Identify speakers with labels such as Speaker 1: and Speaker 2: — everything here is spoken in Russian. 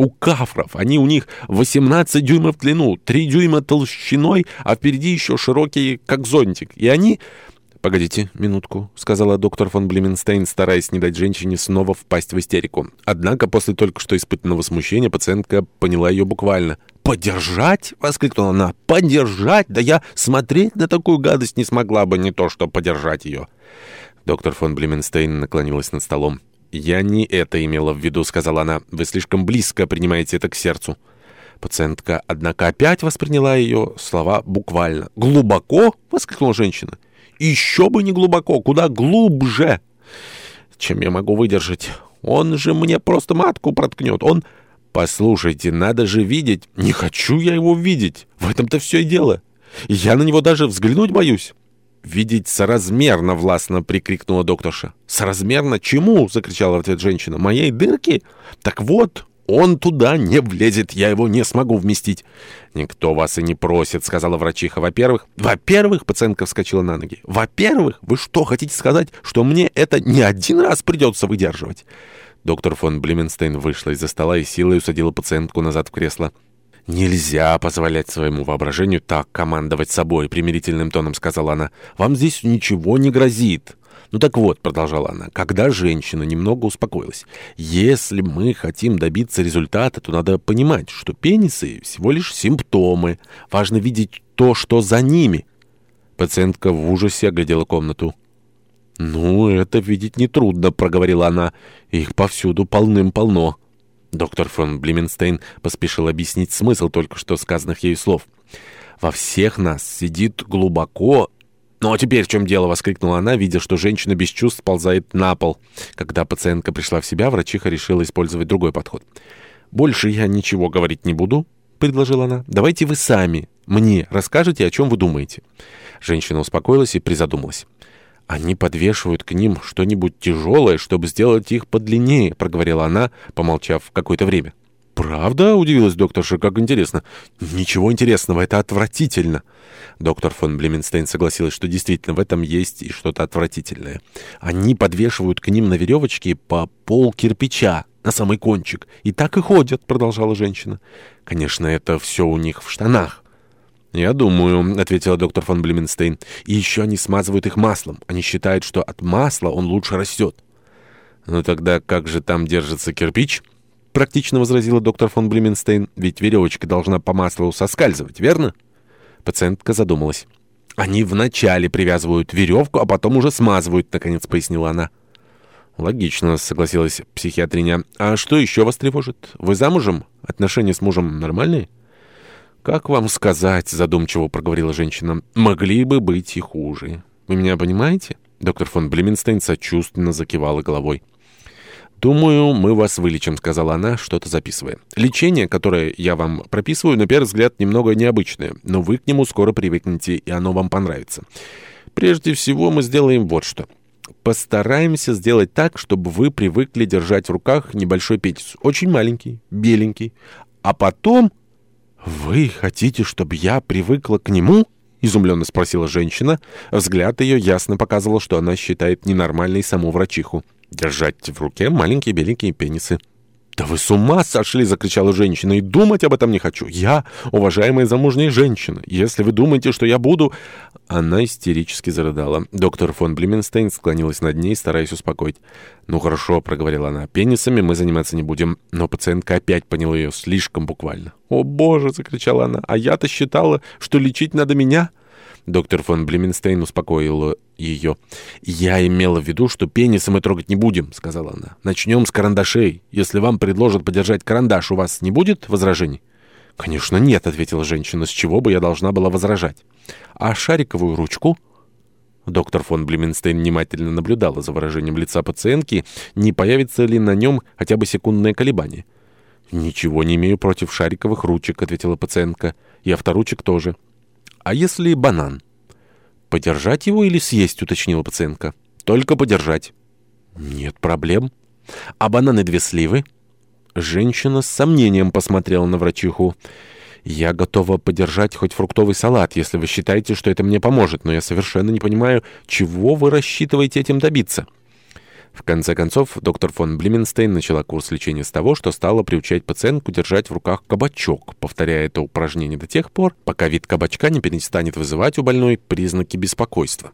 Speaker 1: у кафров. Они у них 18 дюймов в длину, 3 дюйма толщиной, а впереди еще широкие, как зонтик. И они... «Погодите минутку», — сказала доктор фон Блеменстейн, стараясь не дать женщине снова впасть в истерику. Однако после только что испытанного смущения пациентка поняла ее буквально. «Подержать?» — воскликнула она. «Подержать? Да я смотреть на такую гадость не смогла бы, не то что подержать ее». Доктор фон Блеменстейн наклонилась над столом. «Я не это имела в виду», — сказала она. «Вы слишком близко принимаете это к сердцу». Пациентка, однако, опять восприняла ее слова буквально. «Глубоко?» — воскликнула женщина. «Еще бы не глубоко, куда глубже!» «Чем я могу выдержать? Он же мне просто матку проткнет. Он...» «Послушайте, надо же видеть. Не хочу я его видеть. В этом-то все и дело. Я на него даже взглянуть боюсь» видеть соразмерно!» — властно прикрикнула докторша. «Соразмерно чему?» — закричала в ответ женщина. «Моей дырки? Так вот, он туда не влезет, я его не смогу вместить». «Никто вас и не просит», — сказала врачиха. «Во-первых...» «Во-первых...» — пациентка вскочила на ноги. «Во-первых, вы что, хотите сказать, что мне это не один раз придется выдерживать?» Доктор фон Блименстейн вышла из-за стола и силой усадила пациентку назад в кресло. «Нельзя позволять своему воображению так командовать собой», — примирительным тоном сказала она. «Вам здесь ничего не грозит». «Ну так вот», — продолжала она, — «когда женщина немного успокоилась, если мы хотим добиться результата, то надо понимать, что пенисы всего лишь симптомы. Важно видеть то, что за ними». Пациентка в ужасе оглядела комнату. «Ну, это видеть нетрудно», — проговорила она. «Их повсюду полным-полно». Доктор фон Блименстейн поспешил объяснить смысл только что сказанных ею слов. «Во всех нас сидит глубоко...» «Ну а теперь в чем дело?» — воскликнула она, видя, что женщина без чувств ползает на пол. Когда пациентка пришла в себя, врачиха решила использовать другой подход. «Больше я ничего говорить не буду», — предложила она. «Давайте вы сами мне расскажете, о чем вы думаете». Женщина успокоилась и призадумалась они подвешивают к ним что-нибудь тяжелое, чтобы сделать их подлиннее», — проговорила она, помолчав какое-то время. «Правда?» — удивилась докторша. «Как интересно». «Ничего интересного, это отвратительно». Доктор фон Блеменстейн согласилась, что действительно в этом есть и что-то отвратительное. «Они подвешивают к ним на веревочке по пол кирпича, на самый кончик. И так и ходят», — продолжала женщина. «Конечно, это все у них в штанах». «Я думаю», — ответила доктор фон Блеменстейн. «И еще они смазывают их маслом. Они считают, что от масла он лучше растет». «Ну тогда как же там держится кирпич?» Практично возразила доктор фон Блеменстейн. «Ведь веревочка должна по маслу соскальзывать, верно?» Пациентка задумалась. «Они вначале привязывают веревку, а потом уже смазывают», — наконец пояснила она. «Логично», — согласилась психиатриня. «А что еще вас тревожит? Вы замужем? Отношения с мужем нормальные?» «Как вам сказать?» — задумчиво проговорила женщина. «Могли бы быть и хуже. Вы меня понимаете?» Доктор фон Блеменстейн сочувственно закивала головой. «Думаю, мы вас вылечим», — сказала она, что-то записывая. «Лечение, которое я вам прописываю, на первый взгляд немного необычное, но вы к нему скоро привыкнете, и оно вам понравится. Прежде всего мы сделаем вот что» постараемся сделать так, чтобы вы привыкли держать в руках небольшой петицу. Очень маленький, беленький. А потом «Вы хотите, чтобы я привыкла к нему?» — изумленно спросила женщина. Взгляд ее ясно показывал, что она считает ненормальной саму врачиху. Держать в руке маленькие беленькие пенисы. «Да вы с ума сошли!» — закричала женщина. «И думать об этом не хочу. Я, уважаемая замужняя женщина, если вы думаете, что я буду...» Она истерически зарыдала. Доктор фон Блименстейн склонилась над ней, стараясь успокоить. «Ну хорошо», — проговорила она, — «пенисами мы заниматься не будем». Но пациентка опять поняла ее слишком буквально. «О боже!» — закричала она. «А я-то считала, что лечить надо меня!» Доктор фон Блеменстейн успокоил ее. «Я имела в виду, что пенисы мы трогать не будем», — сказала она. «Начнем с карандашей. Если вам предложат подержать карандаш, у вас не будет возражений?» «Конечно нет», — ответила женщина. «С чего бы я должна была возражать?» «А шариковую ручку?» Доктор фон Блеменстейн внимательно наблюдала за выражением лица пациентки, не появится ли на нем хотя бы секундное колебание. «Ничего не имею против шариковых ручек», — ответила пациентка. «И авторучек тоже». А если банан? Подержать его или съесть, уточнила пациентка. Только подержать. Нет проблем. А бананы две сливы? Женщина с сомнением посмотрела на врачиху. «Я готова подержать хоть фруктовый салат, если вы считаете, что это мне поможет, но я совершенно не понимаю, чего вы рассчитываете этим добиться». В конце концов, доктор фон Блименстейн начала курс лечения с того, что стала приучать пациентку держать в руках кабачок, повторяя это упражнение до тех пор, пока вид кабачка не перестанет вызывать у больной признаки беспокойства.